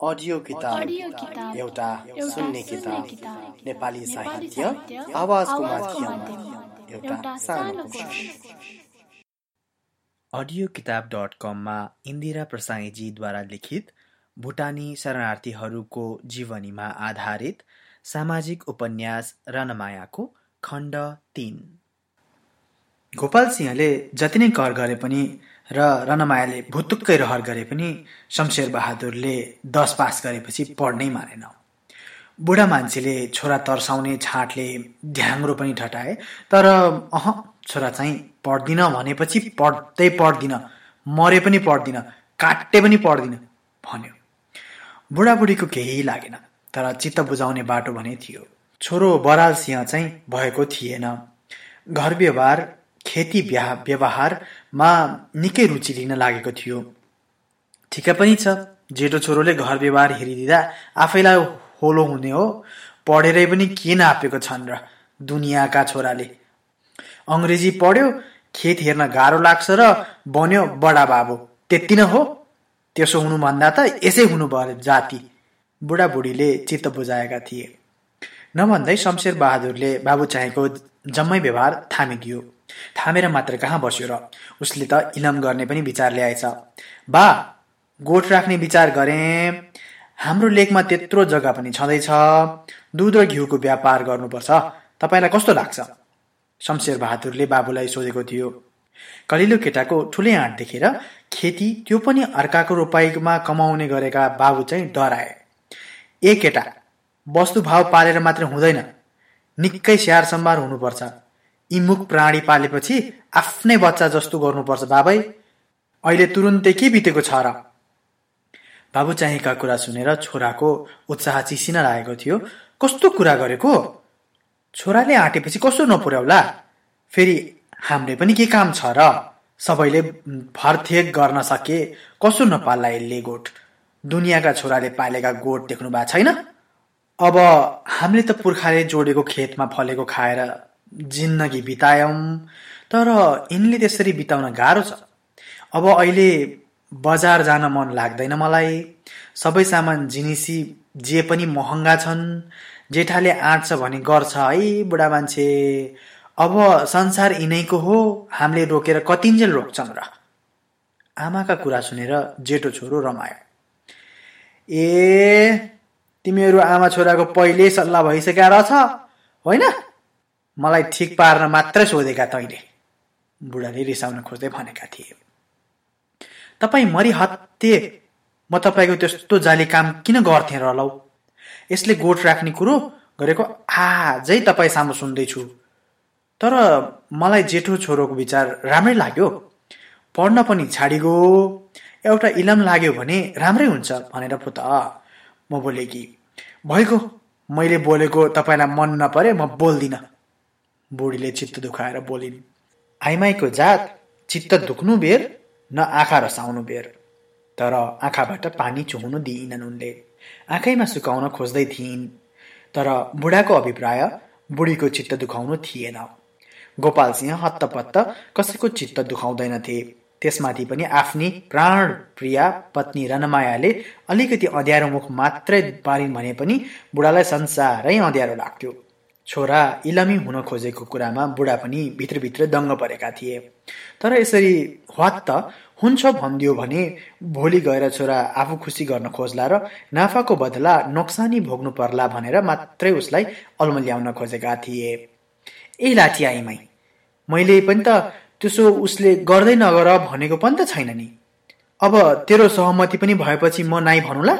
Audio किताब एउटा सुन्ने किताब। नेपाली साहित्य। आवाजको माध्यममा। एउटा सानो अडियो किताब डट कममा इन्दिरा प्रसाईजीद्वारा लिखित भुटानी शरणार्थीहरूको जीवनीमा आधारित सामाजिक उपन्यास रणमायाको खण्ड तिन। गोपाल सिंहले जति नै कर गरे पनि र रणमायाले भुतुक्कै रहर गरे पनि शमशेर बहादुरले दस पास गरेपछि पढ्नै मानेन। बुढा मान्छेले छोरा तर्साउने छाँटले ध्याङ्रो पनि ठटाए तर अह छोरा चाहिँ पढ्दिन भनेपछि पढ्दै पढ्दिन मरे पनि पढ्दिन काटे पनि पढ्दिन भन्यो। बुढाबुढीको केही लागेन तर चित्त बुझाउने बाटो भने थियो। छोरो बराल सिंह चाहिँ भएको थिएन। घर व्यवहार खेती ब्याह व्यवहारमा निकै रुचि लिन लागेको थियो। ठिकै पनि छ जेठो छोरोले घर व्यवहार हेरिदिँदा आफैलाई होलो हुने हो। पढेरै पनि के नापेको छन् र दुनियाँका छोराले? अङ्ग्रेजी पढ्यो खेत हेर्न गाह्रो लाग्छ र बन्यो बडा बाबु त्यति नै हो? त्यसो हुनुभन्दा त यसै हुनु भयो जाति। बुढाबुढीले चित्त बुझाएका थिए। नभन्दै शमशेर बहादुरले बाबु चाहेको जम्मै व्यवहार थामिदियो। थामेर मात्र कहाँ बस्यो र? उसले त इलम गर्ने पनि विचार ल्याएछ। बा गोठ राख्ने विचार गरेँ। हाम्रो लेकमा त्यत्रो जग्गा पनि छँदैछ। दुध र घिउको व्यापार गर्नुपर्छ। तपाईँलाई कस्तो लाग्छ? शमशेर बहादुरले बाबुलाई सोधेको थियो। कलिलो केटाको ठुलै आँट देखेर खेती त्यो पनि अर्काको रोपाइमा कमाउने गरेका बाबु चाहिँ डराए। ए केटा वस्तु भाव पालेर मात्र हुँदैन। निकै स्याहार सम्भार हुनुपर्छ। यी मुख प्राणी पालेपछि आफ्नै बच्चा जस्तो गर्नुपर्छ बाबै। अहिले तुरुन्तै के बितेको छ र? बाबु चाहिँका कुरा सुनेर छोराको उत्साह चिसिन लागेको थियो। कस्तो कुरा गरेको? छोराले आँटेपछि कस्तो नपुर्याउला? फेरि हाम्रै पनि के काम छ र? सबैले भरथेक गर्न सके। कसो नपाल्ला यसले गोठ? दुनियाँका छोराले पालेका गोठ देख्नु भएको छैन? अब हामीले त पुर्खाले जोडेको खेतमा फलेको खाएर जिन्दगी बितायौँ तर यिनले त्यसरी बिताउन गाह्रो छ। अब अहिले बजार जान मन लाग्दैन मलाई। सबै सामान जिनिसी जे पनि महँगा छन् जेठाले आँट्छ भने गर्छ है बुढा मान्छे। अब संसार यिनैको हो हामीले रोकेर कतिन्जेल रोक्छन् र। आमाका कुरा सुनेर जेठो छोरो रमायो। ए तिमीहरू आमा छोराको पहिल्यै सल्लाह भइसकेका रहेछ होइन? मलाई ठिक पार्न मात्रै सोधेका तैँले। बुढाले रिसाउन खोज्दै भनेका थिए। तपाईँ मरिहत्ते म तपाईँको त्यस्तो जाली काम किन गर्थेँ र लौ? यसले गोठ राख्ने कुरो गरेको आजै तपाईँ सामु सुन्दैछु। तर मलाई जेठो छोरोको विचार राम्रै लाग्यो। पढ्न पनि छाडिगयो एउटा इलम लाग्यो भने राम्रै हुन्छ भनेर पो त। म बोले कि भइगयो मैले बोलेको तपाईँलाई मन नपरे म बोल्दिनँ। बुढीले चित्त दुखाएर बोलिन् आइमाईको जात चित्त दुख्नु बेर न आँखा रसाउनु बेर। तर आँखाबाट पानी चुहुनु दिइनन् उनले। आँखैमा सुकाउन खोज्दै थिइन्। तर बुढाको अभिप्राय बुढीको चित्त दुखाउनु थिएन। गोपाल सिंह हत्तपत्त कसैको चित्त दुखाउँदैनथे। त्यसमाथि पनि आफ्नी प्राण प्रिया पत्नी रनमायाले अलिकति अँध्यारो मुख मात्रै पारिन् भने पनि बुढालाई संसारै अँध्यारो लाग्थ्यो। छोरा इलमी हुन खोजेको कुरामा बुढा पनि भित्रभित्र दङ्ग परेका थिए। तर यसरी हत्त हुन्छ भनिदियो भने भोलि गएर छोरा आफू खुसी गर्न खोज्ला र नाफाको बदला नोक्सानी भोग्नु पर्ला भनेर मात्रै उसलाई अल्मल्याउन खोजेका थिए। ए लाठी आइमाई मैले पनि त त्यसो उसले गर्दै नगर भनेको पनि त छैन नि। अब तेरो सहमति पनि भएपछि म नाइ भनौँला?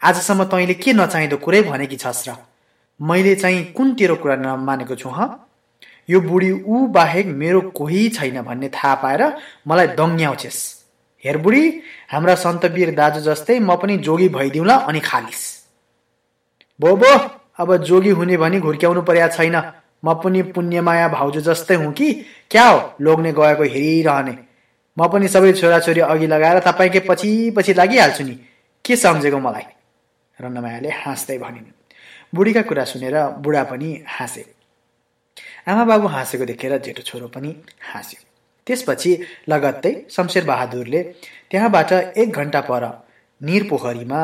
आजसम्म तैँले के नचाहिँदो कुरै भनेकी छस् र। मैले चाहिँ कुन तेरो कुरा नमानेको छु ह? यो बुढी ऊ बाहेक मेरो कोही छैन भन्ने थाहा पाएर मलाई दङ्ग्याउँछेस्। हेर बुढी हाम्रा सन्तवीर दाजु जस्तै म पनि जोगी भइदिउँला अनि खालिस। बो बो अब जोगी हुने भनी घुर्क्याउनु पर्या छैन। म पनि पुण्यमाया भाउजू जस्तै हुँ कि? क्या हो लोग्ने गएको हेरिरहने? म पनि सबै छोराछोरी अघि लगाएर तपाईँकै पछि पछि लागिहाल्छु नि। के सम्झेको मलाई? रन्नमायाले हाँस्दै भनिन्। बुढीका कुरा सुनेर बुढा पनि हाँसे। आमा बाबु हाँसेको देखेर जेठो छोरो पनि हाँस्यो। त्यसपछि लगत्तै शमशेर बहादुरले त्यहाँबाट एक घन्टा पर निर पोखरीमा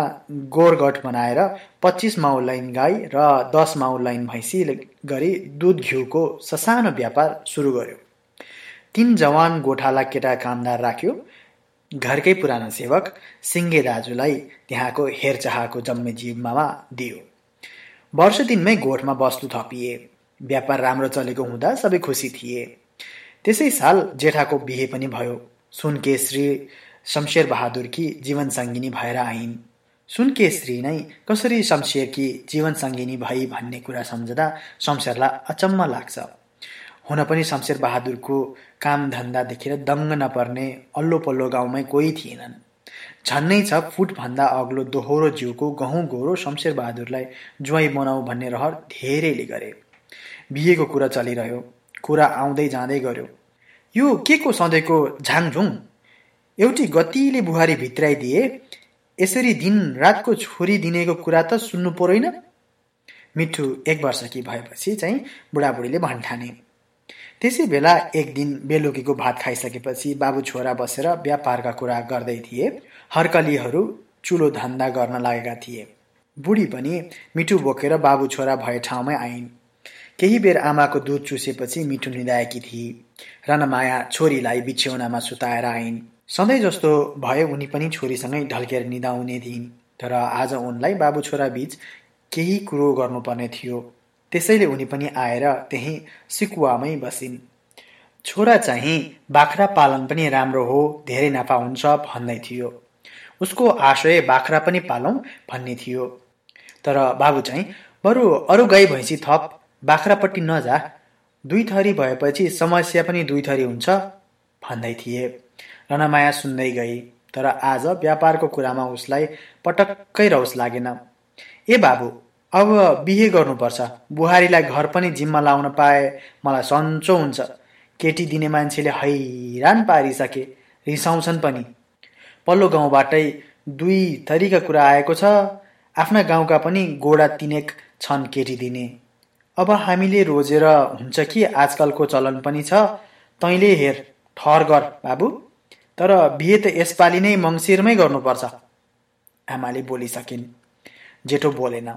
गोरगट बनाएर पच्चिस माउ लाइन गाई र दस माउ लाइन भैँसी गरी दुध घिउको ससानो व्यापार सुरु गर्यो। तिन जवान गोठाला केटा कामदार राख्यो। घरकै पुरानो सेवक सिङ्गे दाजुलाई त्यहाँको हेरचाहको जिम्मामा दियो। वर्ष दिनमै गोठमा वस्तु थपिए। व्यापार राम्रो चलेको हुँदा सबै खुसी थिए। त्यसै साल जेठाको बिहे पनि भयो। सुनकेश्री शमशेर बहादुरकी जीवन सङ्गिनी भएर आइन्। सुनकेश्री नै कसरी शमशेरकी जीवन सङ्गिनी भई भन्ने कुरा सम्झदा शमशेरलाई अचम्म लाग्छ। हुन पनि शमशेर बहादुरको काम धन्दा देखेर दङ्ग नपर्ने अल्लो पल्लो गाउँमै कोही थिएनन्। झन्नै छ फुटभन्दा अग्लो दोहोरो जिउको गहुँ गोरो शमशेर बहादुरलाई ज्वाइँ बनाऊ भन्ने रहर धेरैले गरे। बिहेको कुरा चलिरह्यो। कुरा आउँदै जाँदै गर्यो यो के को सधैँको झाङझुङ? एउटी गतिले बुहारी भित्राइदिए यसरी दिन रातको छोरी दिनेको कुरा त सुन्नु परेन। मिठु एक वर्ष कि भएपछि चाहिँ बुढाबुढीले भन्ठाने त्यसै बेला एक दिन बेलुकीको भात खाइसकेपछि बाबु छोरा बसेर व्यापारका कुरा गर्दै थिए। हर्कलीहरू चुलो धन्दा गर्न लागेका थिए। बुढी पनि मिठु बोकेर बाबु छोरा भए ठाउँमै आइन्। केही बेर आमाको दुध चुसेपछि मिठु निधाएकी थिए रनमाया छोरीलाई बिछ्यौनामा सुताएर आइन्। सधैँ जस्तो भए उनी पनि छोरीसँगै ढल्केर निदाउने थिइन्। तर आज उनलाई बाबु छोरा बीच केही कुरो गर्नुपर्ने थियो। त्यसैले उनी पनि आएर त्यही सिकुवामै बसिन्। छोरा चाहिँ बाख्रा पालन पनि राम्रो हो धेरै नाफा हुन्छ भन्दै थियो। उसको आशय बाख्रा पनि पालौँ भन्ने थियो। तर बाबु चाहिँ बरु अरू गाई भैँसी थप बाख्रापट्टि नजा दुई थरी भएपछि समस्या पनि दुई थरी हुन्छ भन्दै थिए। रनमाया सुन्दै गई तर आज व्यापारको कुरामा उसलाई पटक्कै रौस लागेन। ए बाबु अब बिहे गर्नुपर्छ बुहारीलाई घर पनि जिम्मा लाउन पाए मलाई सन्चो हुन्छ। केटी दिने मान्छेले हैरान पारिसके रिसाउँछन् पनि। पल्लो गाउँबाटै दुई थरीका कुरा आएको छ। आफ्ना गाउँका पनि गोडा तिनेक छन् केटी दिने अब हामीले रोजेर हुन्छ कि आजकलको चलन पनि छ। तैँले हेर ठहर गर बाबु। तर बिहे त यसपालि नै मङ्सिरमै गर्नुपर्छ। आमाले बोलिसकिन्। जेठो बोलेन।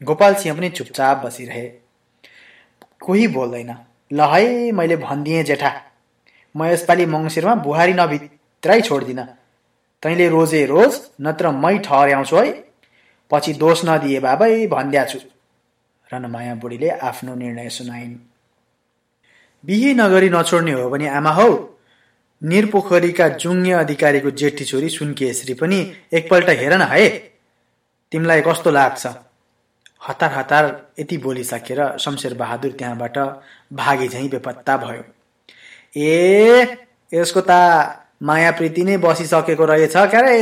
गोपाल सिंह पनि चुपचाप बसिरहे। कोही बोल्दैन। ल है मैले भनिदिएँ जेठा। म यसपालि मङ्सिरमा बुहारी नभित्रै छोड्दिनँ। तैँले रोजे रोज नत्र मै ठहर्याउँछु है। पछि दोष नदिए बाबै भनिदिया छु। रनमाया बुढीले आफ्नो निर्णय सुनाइन्। बिहे नगरी नछोड्ने हो भने आमा हौ। निरपोखरीका जुङ्गे अधिकारीको जेठी छोरी सुनकेश्री पनि एकपल्ट हेर न है। तिमीलाई कस्तो लाग्छ? हतार हतार यति बोलिसकेर शमशेर बहादुर त्यहाँबाट भागे झैँ बेपत्ता भयो। ए यसको त माया प्रीति नै बसिसकेको रहेछ क्यारे?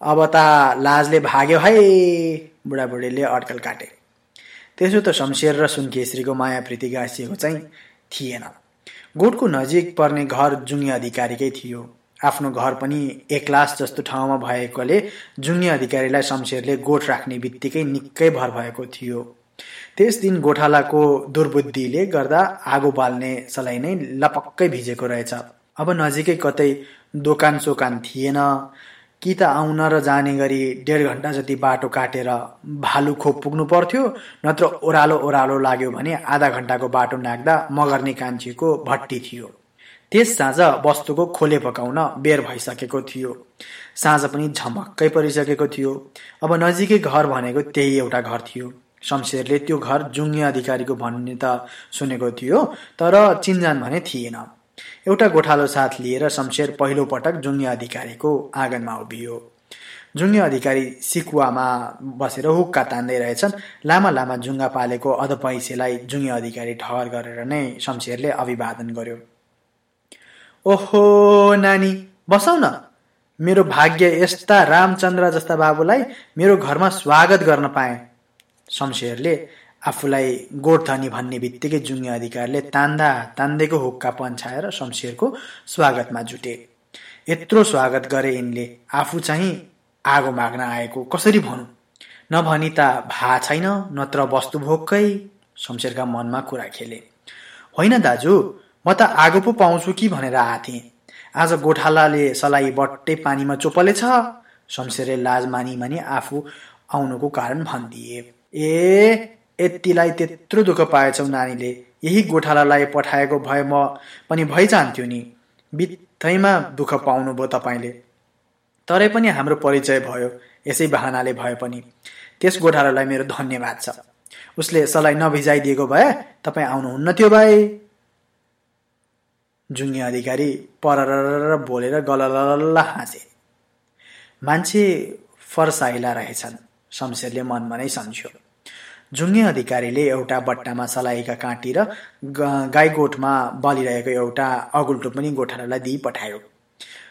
अब त लाजले भाग्यो है बुढाबुढीले अड्कल काटे। त्यसो त शमशेर र सुनकेश्रीको माया प्रीति गाँसिएको चाहिँ थिएन। गोठको नजिक पर्ने घर जुङ्गे अधिकारीकै थियो। आफ्नो घर पनि एकलास जस्तो ठाउँमा भएकोले जुङ्गे अधिकारीलाई शमशेरले गोठ राख्ने बित्तिकै निकै भर भएको थियो। त्यस दिन गोठालाको दुर्बुद्धिले गर्दा आगो बाल्ने सलाई नै लपक्कै भिजेको रहेछ। अब नजिकै कतै दोकान सोकान थिएन। कि त आउन र जाने गरी डेढ घन्टा जति बाटो काटेर भालु खोप पुग्नु पर्थ्यो नत्र ओह्रालो ओह्रालो लाग्यो भने आधा घन्टाको बाटो नाग्दा मगर्ने कान्छीको भट्टी थियो। त्यस साँझ वस्तुको खोले पकाउन बेर भइसकेको थियो। साँझ पनि झमक्कै परिसकेको थियो। अब नजिकै घर भनेको त्यही एउटा घर थियो। शमशेरले त्यो घर जुङ्गे अधिकारीको भन्ने त सुनेको थियो तर चिन्जान भने थिएन। एउटा गोठालो साथ लिएर शमशेर पहिलो पटक जुङ्गे अधिकारीको आँगनमा उभियो। जुङ्गे अधिकारी सिकुवामा बसेर हुक्का तान्दै रहेछन्। लामा लामा जुङ्गा पालेको अधपैसेलाई जुङ्गे अधिकारी ठहर गरेर नै शमशेरले अभिवादन गर्यो। ओहो नानी बसौ न मेरो भाग्य यस्ता रामचन्द्र जस्ता बाबुलाई मेरो घरमा स्वागत गर्न पाएँ। शमशेरले आफूलाई गोठधनी भन्ने बित्तिकै जुङ्गे अधिकारीले तान्दा तान्दैको हुक्का पन्छाएर शमशेरको स्वागतमा जुटे। यत्रो स्वागत गरे यिनले आफू चाहिँ आगो माग्न आएको कसरी भनौँ? नभनी त भा छैन नत्र वस्तु भोगकै शमशेरका मनमा कुरा खेले। होइन दाजु म त आगो पो पाउँछु कि भनेर आएको थिएँ आज गोठालाले सलाई बट्टै पानीमा चोपले छ शमशेरले लाज मानी मानि आफू आउनुको कारण भनिदिए। ए यतिलाई त्यत्रो दुःख पाएछौ नानीले। यही गोठालालाई पठाएको भए म पनि भइजान्थ्यो नि। बित्थैमा दुःख पाउनुभयो तपाईँले। तरै पनि हाम्रो परिचय भयो यसै बहानाले भए पनि। त्यस गोठालालाई मेरो धन्यवाद छ। उसले सलाई नभिजाइदिएको भए तपाईँ आउनुहुन्न थियो भाइ। जुङ्गे अधिकारी पर बोलेर गलल्ल हाँसे। मान्छे फर्साइला रहेछन् शमशेरले मनमा नै सम्झ्यो जुङ्गे अधिकारीले एउटा बट्टामा सलाइका काँटी र गाई गोठमा बलिरहेको एउटा अगुल्टो पनि गोठालालाई दिई पठायो।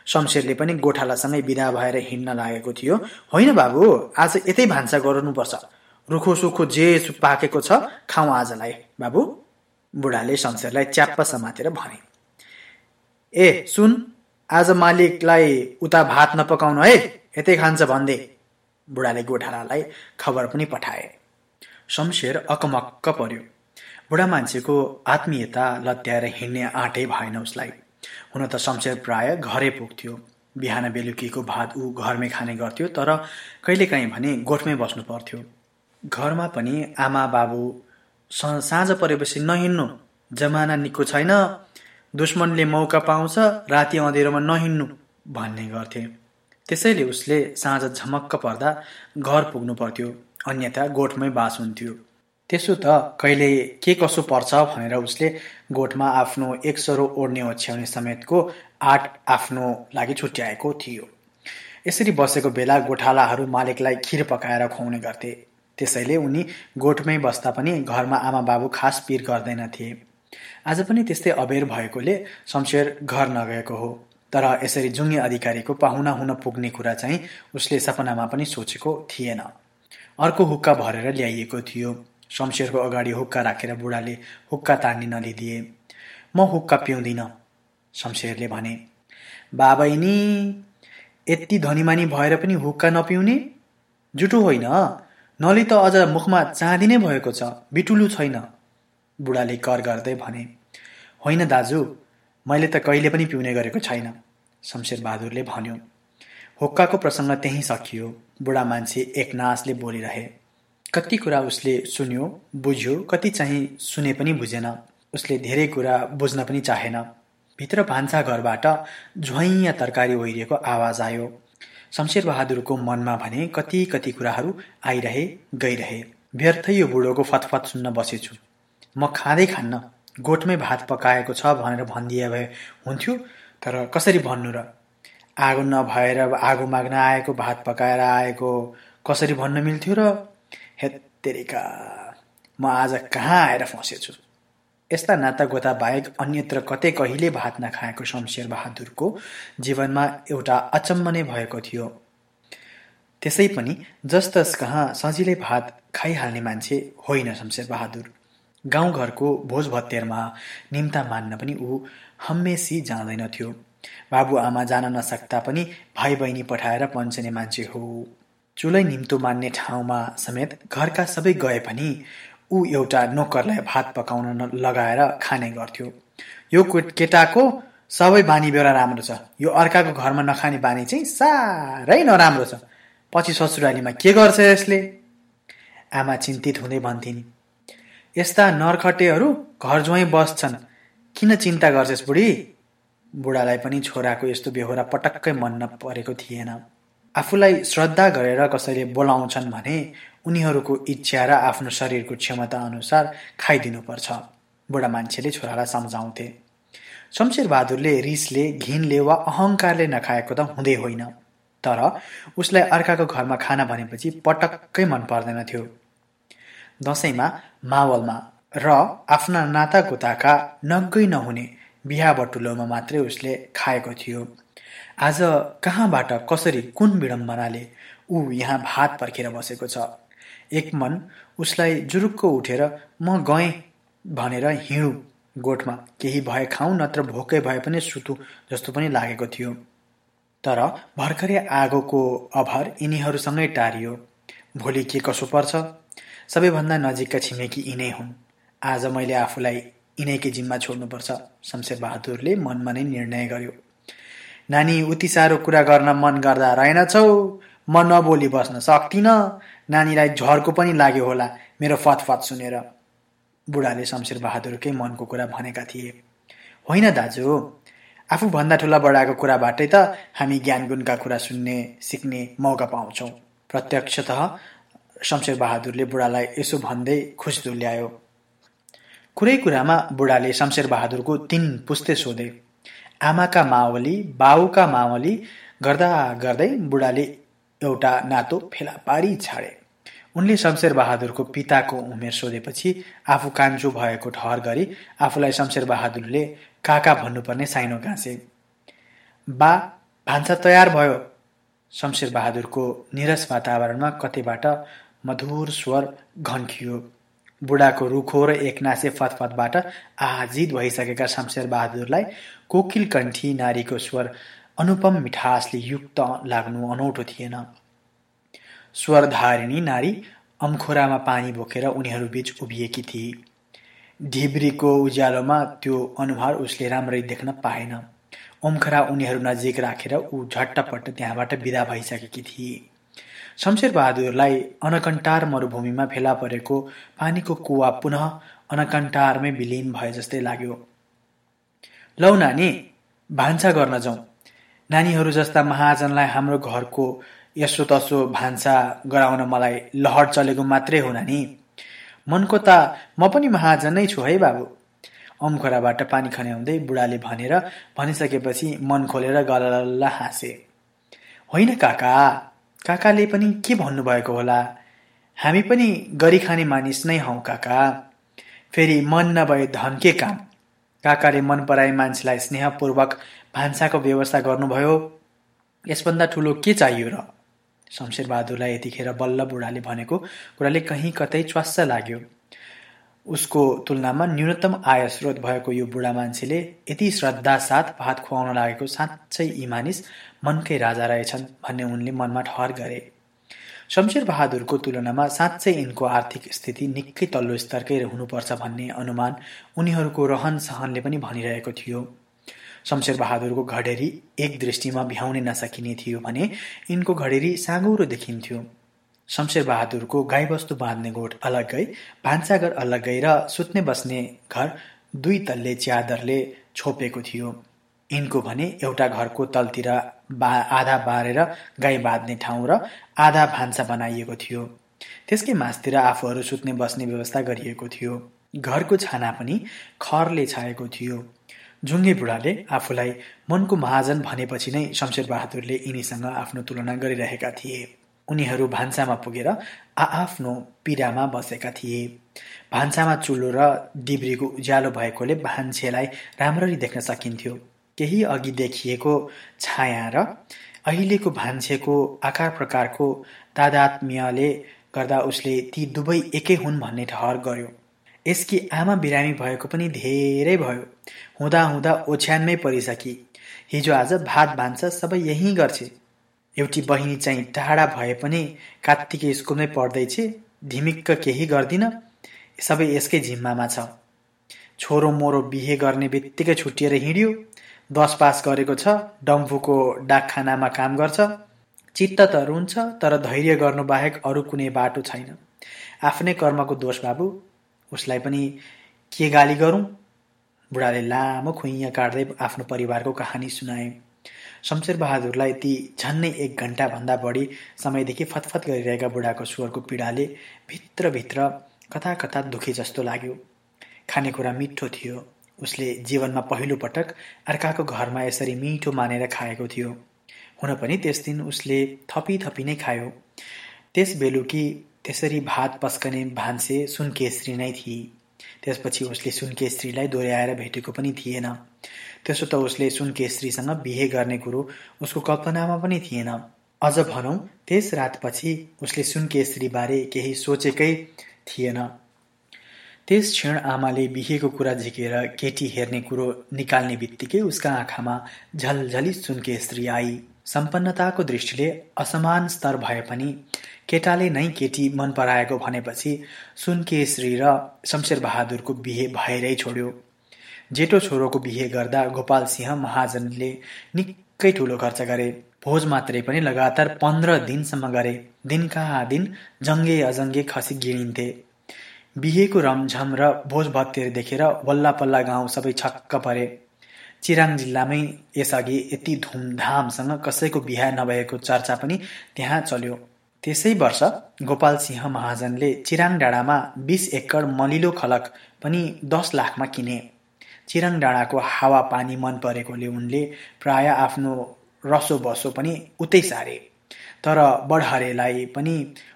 शमशेरले पनि गोठालासँगै विदा भएर हिँड्न लागेको थियो। होइन बाबु आज यतै भान्सा गर्नुपर्छ। रुखो सुखो जे पाकेको छ खाउँ आजलाई। बाबु बुढाले शमशेरलाई च्याप्प समातेर भने। ए सुन आज मालिकलाई उता भात नपकाउनु है। यतै खान्छ भन्दै। बुढाले गोठालालाई खबर पनि पठाए। शमशेर अकमक्क पर्यो। बुढा मान्छेको आत्मीयता लत्याएर हिँड्ने आँटै भएन उसलाई। हुन त शमशेर प्राय घरै पुग्थ्यो। बिहान बेलुकीको भात ऊ घरमै खाने गर्थ्यो तर कहिलेकाहीँ भने गोठमै बस्नु पर्थ्यो। घरमा पनि आमा बाबु साँझ परेपछि नहिँड्नु। जमाना निको छैन दुश्मनले मौका पाउँछ राति अँधेरोमा नहिँड्नु भन्ने गर्थे। त्यसैले उसले साँझ झमक्क पर्दा घर पुग्नु पर्थ्यो। अन्यथा गोठमै बास हुन्थ्यो। त्यसो त कहिले के कसो पर्छ भनेर उसले गोठमा आफ्नो एक सरो ओढ्ने ओछ्याउने समेतको आठ आफ्नो लागि छुट्याएको थियो। यसरी बसेको बेला गोठालाहरू मालिकलाई खिर पकाएर खुवाउने गर्थे। त्यसैले उनी गोठमै बस्दा पनि घरमा आमा बाबु खास पिर गर्दैनथे। आज पनि त्यस्तै अबेर भएकोले शमशेर घर नगएको हो। तर यसरी जुङ्गे अधिकारीको पाहुना हुन पुग्ने कुरा चाहिँ उसले सपनामा पनि सोचेको थिएन। अर्को हुक्का भरेर ल्याइएको थियो। शमशेरको अगाडि हुक्का राखेर बुढाले हुक्का तान्ने नलिदिए। म हुक्का पिउँदिनँ शमशेरले भने। बाबैनी यति धनीमानी भएर पनि हुक्का नपिउने? जुटो होइन। नली त अझ मुखमा चाँदी नै भएको छ बिटुलु छैन बुढाले कर गर्दै भने। होइन दाजु मैले त कहिले पनि पिउने गरेको छैन शमशेर बहादुरले भन्यो। हुक्काको प्रसङ्ग त्यहीँ सकियो। बुढा मान्छे एक नासले बोलिरहे। कति कुरा उसले सुन्यो बुझ्यो कति चाहिँ सुने पनि बुझेन। उसले धेरै कुरा बुझ्न पनि चाहेन। भित्र भान्सा घरबाट झुइँ तरकारी ओहिरिएको आवाज आयो। शमशेर बहादुरको मनमा भने कति कति कुराहरू आइरहे गइरहे। व्यर्थै यो बुढोको फतफत सुन्न बसेछु। म खाँदै खान्न। गोठमै भात पकाएको छ भनेर भनिदिए भए हुन्थ्यो तर कसरी भन्नु र? आगो नभएर आगो माग्न आएको भात पकाएर आएको कसरी भन्न मिल्थ्यो र हेत्तेरिका म आज कहाँ आएर फँसेछु? यस्ता नाता गोता बाहेक अन्यत्र कतै कहिले भात नखाएको शमशेर बहादुरको जीवनमा एउटा अचम्म नै भएको थियो। त्यसै पनि जस तस कहाँ सजिलै भात खाइहाल्ने मान्छे होइन शमशेर बहादुर। गाउँघरको भोज भत्तेरमा निम्ता मान्न पनि ऊ हमेसी जाँदैनथ्यो। बाबुआमा जान नसक्दा पनि भाइ बहिनी पठाएर पन्छने मान्छे हो। चुलै निम्तो मान्ने ठाउँमा समेत घरका सबै गए पनि ऊ एउटा नोकरलाई भात पकाउन लगाएर खाने गर्थ्यो। यो केटाको सबै बानी बेहोरा राम्रो छ। यो अर्काको घरमा नखाने बानी चाहिँ साह्रै नराम्रो छ। पछि ससुरालीमा के गर्छ यसले? आमा चिन्तित हुँदै भन्थिन् यस्ता नरखटेहरू घर ज्वाइँ बस्छन्। किन चिन्ता गर्छस् बुढी? बुढालाई पनि छोराको यस्तो बेहोरा पटक्कै मन नपरेको थिएन। आफूलाई श्रद्धा गरेर कसैले बोलाउँछन् भने उनीहरूको इच्छा र आफ्नो शरीरको क्षमता अनुसार खाइदिनुपर्छ बुढा मान्छेले छोरालाई सम्झाउँथे। शमशेर बहादुरले रिसले घिनले वा अहङ्कारले नखाएको त हुँदै होइन। तर उसलाई अर्काको घरमा खाना भनेपछि पटक्कै मन पर्दैन थियो। दसैँमा मावलमा र आफ्ना नातागोताका नग्गै नहुने बिहा बटुलोमा मात्रै उसले खाएको थियो। आज कहाँबाट कसरी कुन विडम्बनाले ऊ यहाँ भात पर्खेर बसेको छ? एक मन उसलाई जुरुक्क उठेर म गएँ भनेर हिँडु गोठमा। केही भए खाउँ नत्र भोकै भए पनि सुतु जस्तो पनि लागेको थियो। तर भर्खरै आगोको अभार यिनीहरूसँगै टारियो। भोलि के कसो पर्छ? सबैभन्दा नजिकका छिमेकी यिनै हुन्। आज मैले आफूलाई यिनैकै जिम्मा छोड्नुपर्छ शमशेर बहादुरले मनमा नै निर्णय गर्यो। नानी उति साह्रो कुरा गर्न मन गर्दा रहेनछौ म नबोली बस्न सक्दिन नानीलाई झर्को पनि लाग्यो होला। मेरो फतफत सुनेर। बुढाले शमशेर बहादुरकै मनको कुरा भनेका थिए। होइन दाजु आफूभन्दा ठुला बडाको कुराबाटै त हामी ज्ञान गुणका कुरा सुन्ने सिक्ने मौका पाउँछौँ। प्रत्यक्षत शमशेर बहादुरले बुढालाई यसो भन्दै खुस ल्यायो कुरै कुरामा बुढाले शमशेर बहादुरको तिन पुस्ते सोधे। आमाका मावली बाउका मावली गर्दा गर्दै बुढाले एउटा नातो फेला पारी छाडे। उनले शमशेर बहादुरको पिताको उमेर सोधेपछि आफू कान्छो भएको ठहर गरी आफूलाई शमशेर बहादुरले काका भन्नुपर्ने साइनो गाँसे। बा भान्सा तयार भयो शमशेर बहादुरको निरस वातावरणमा कतैबाट मधुर स्वर घन्कियो। बुढाको रुखो र एकनासे फतफतबाट आजित भइसकेका शमशेर बहादुरलाई कोकिल कण्ठी नारीको स्वर अनुपम मिठासले युक्त लाग्नु अनौठो थिएन। स्वरधारिणी नारी अम्खोरामा पानी बोकेर उनीहरू बीच उभिएकी थिए। ढिब्रीको उज्यालोमा त्यो अनुहार उसले राम्ररी देख्न पाएन। ओमखरा उनीहरू नजिक राखेर ऊ झट्टपट्ट त्यहाँबाट विदा भइसकेकी थिए। शमशेर बहादुरलाई अनकन्टार मरुभूमिमा फेला परेको पानीको कुवा पुनः अनकन्टारमै विलिन भए जस्तै लाग्यो। लौ नानी भान्सा गर्न जाउँ। नानीहरू जस्ता महाजनलाई हाम्रो घरको यसो तसो भान्सा गराउन मलाई लहर चलेको मात्रै हो नानी। मनको त म पनि महाजन नै छु है बाबु। अमखोराबाट पानी खन्याउँदै बुढाले भनेर भनिसकेपछि मन खोलेर गलल्ला हाँसे। होइन काका काकाले पनि के भन्नुभएको होला? हामी पनि गरी खाने मानिस नै हौ काका। फेरि मन नभए धन के काम? काकाले मन पराए मान्छेलाई स्नेहपूर्वक भान्साको व्यवस्था गर्नुभयो। यसभन्दा ठुलो के चाहियो र? शमशेर बहादुरलाई यतिखेर बल्ल बुढाले भनेको कुराले कहीँ कतै च्वास्स लाग्यो। उसको तुलनामा न्यूनतम आय स्रोत भएको यो बुढा मान्छेले यति श्रद्धा साथ भात खुवाउन लागेको साँच्चै यी मानिस मनकै राजा रहेछन् भन्ने उनले मनमा ठहर गरे। शमशेर बहादुरको तुलनामा साँच्चै यिनको आर्थिक स्थिति निकै तल्लो स्तरकै हुनुपर्छ भन्ने अनुमान उनीहरूको रहन सहनले पनि भनिरहेको थियो। शमशेर बहादुरको घडेरी एक दृष्टिमा भ्याउनै नसकिने थियो भने यिनको घडेरी साँगुरो देखिन्थ्यो। शमशेर बहादुरको गाईबस्तु बाँध्ने गोठ अलग्गै भान्साघर अलग्गै र सुत्ने बस्ने घर दुई तल्ले च्यादरले छोपेको थियो। यिनको भने एउटा घरको तलतिर बा आधा बारेर गाई बाँध्ने ठाउँ र आधा भान्सा बनाइएको थियो। त्यसकै मासतिर आफूहरू सुत्ने बस्ने व्यवस्था गरिएको थियो। घरको छाना पनि खरले छाएको थियो। जुङ्गे बुढाले आफूलाई मनको महाजन भनेपछि नै शमशेर बहादुरले यिनीसँग आफ्नो तुलना गरिरहेका थिए। उनीहरू भान्सामा पुगेर आआफ्नो पिरामा बसेका थिए। भान्सामा चुलो र डिब्रीको उज्यालो भएकोले भान्सेलाई राम्ररी देख्न सकिन्थ्यो। केही अघि देखिएको छाया र अहिलेको भान्सेको आकार प्रकारको तादात्म्यले गर्दा उसले ती दुवै एकै हुन् भन्ने ठहर गर्यो। यसकी आमा बिरामी भएको पनि धेरै भयो। हुँदा हुँदा ओछ्यानमै परिसकी। हिजो आज भात भान्सा सबै यहीँ गर्छे। एउटी बहिनी चाहिँ टाढा भए पनि कात्तिके स्कुलमै पढ्दैछ धिमिक्क केही गर्दिन। सबै यसकै जिम्मामा छ। छोरो मोरो बिहे गर्ने बित्तिकै छुट्टिएर हिँड्यो। दस पास गरेको छ डम्फुको डाकखानामा काम गर्छ। चित्त त रुन्छ तर धैर्य गर्नु बाहेक अरू कुनै बाटो छैन। आफ्नै कर्मको दोष बाबु उसलाई पनि के गाली गरौँ? बुढाले लामो खुइँ काट्दै आफ्नो परिवारको कहानी सुनाए। शमशेर बहादुरलाई ती झन्नै एक घन्टाभन्दा बढी समयदेखि फतफत गरिरहेका बुढाको स्वरको पीडाले भित्रभित्र कता कता दुखे जस्तो लाग्यो। खानेकुरा मिठो थियो। उसले जीवनमा पहिलो पटक अर्काको घरमा यसरी मिठो मानेर खाएको थियो। हुन पनि त्यस दिन उसले थपी थपी नै खायो। त्यस बेलुकी त्यसरी भात पस्कने भान्से सुनकेश्री नै थिए। त्यसपछि उसले सुनकेश्रीलाई दोहोऱ्याएर भेटेको पनि थिएन। त्यसो त उसले सुनकेश्रीसँग बिहे गर्ने कुरो उसको कल्पनामा पनि थिएन। अझ भनौँ त्यस रातपछि उसले सुनकेश्रीबारे केही सोचेकै थिएन। त्यस क्षण आमाले बिहेको कुरा झिकेर केटी हेर्ने कुरो निकाल्ने बित्तिकै उसका आँखामा झलझली सुनकेश्री आई। सम्पन्नताको दृष्टिले असमान स्तर भए पनि केटाले नै केटी मन पराएको भनेपछि सुनकेश्री र शमशेर बहादुरको बिहे भएरै छोड्यो। जेठो छोरोको बिहे गर्दा गोपाल सिंह महाजनले निकै ठुलो खर्च गरे। भोज मात्रै पनि लगातार पन्ध्र दिनसम्म गरे। दिनका दिन जङ्गे अजङ्गे खसी गिडिन्थे बिहेको रमझम र भोज भत्तेर देखेर वल्ला पल्ला गाउँ सबै छक्क परे। चिराङ जिल्लामै यसअघि यति धुमधामसँग कसैको बिहा नभएको चर्चा पनि त्यहाँ चल्यो। त्यसै वर्ष गोपाल सिंह महाजनले चिराङ डाँडामा बिस एकड मलिलो खलक पनि दस लाखमा किने। चिराङ डाँडाको हावापानी मन परेकोले उनले प्राय आफ्नो रसो बसो पनि उतै सारे। तर बढहरेलाई पनि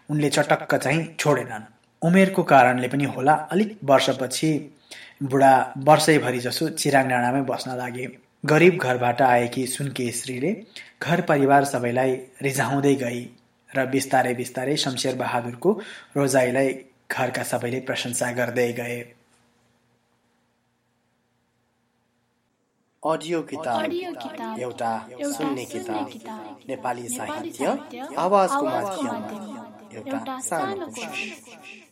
उनले चटक्क चाहिँ छोडेनन्। उमेरको कारणले पनि होला अलिक वर्षपछि बुढा वर्षैभरि जसो चिराङ डाँडामै बस्न लागे। गरिब घरबाट आएकी सुनकेश्रीले घर परिवार सबैलाई रिझाउँदै गई। र बिस्तारै बिस्तारै शमशेर बहादुरको रोजाइलाई घरका सबैले प्रशंसा गर्दै गए। अडियो किताब। एउटा सुन्ने किताब। नेपाली साहित्य। आवाजको माध्यम। एउटा सानो कोसिस